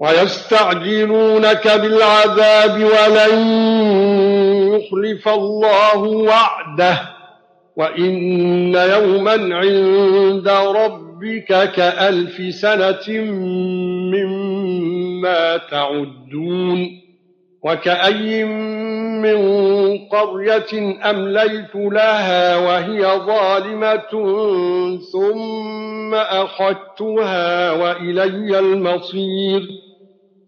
ويستعجلونك بالعذاب ولن يخلف الله وعده. وإن يوما عند ربك كألف سنة مما تعدون. وكأي من قرية أمليت لها وهي ظالمة ثم أخذتها وإلي المصير.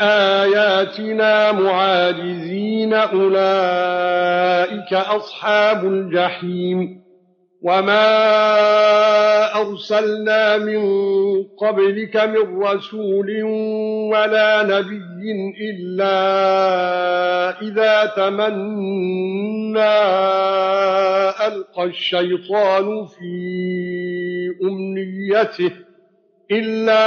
آياتنا معاجزين أولئك أصحاب الجحيم وما أرسلنا من قبلك من رسول ولا نبي إلا إذا تمنى ألقى الشيطان في أمنيته إلا